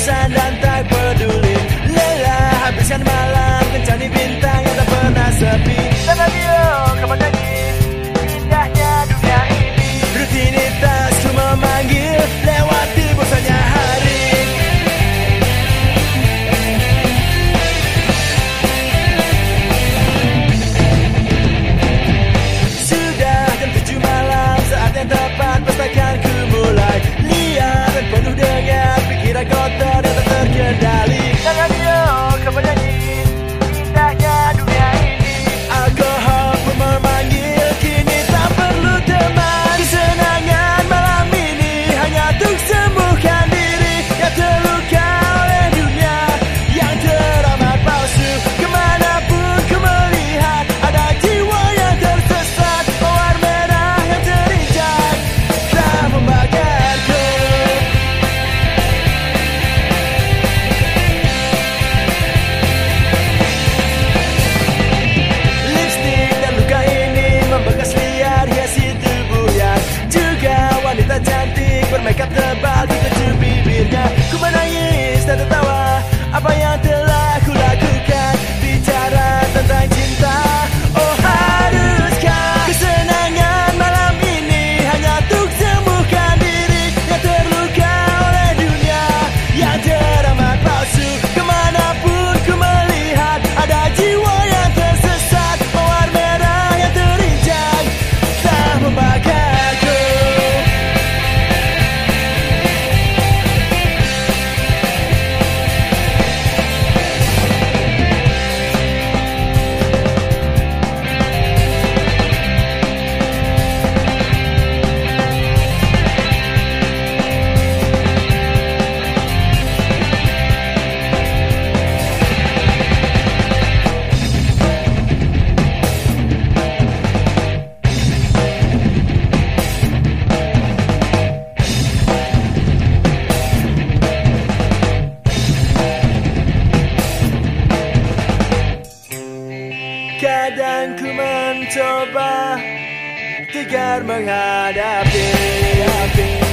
sand and mencoba tegar menghadapi. menghadapi.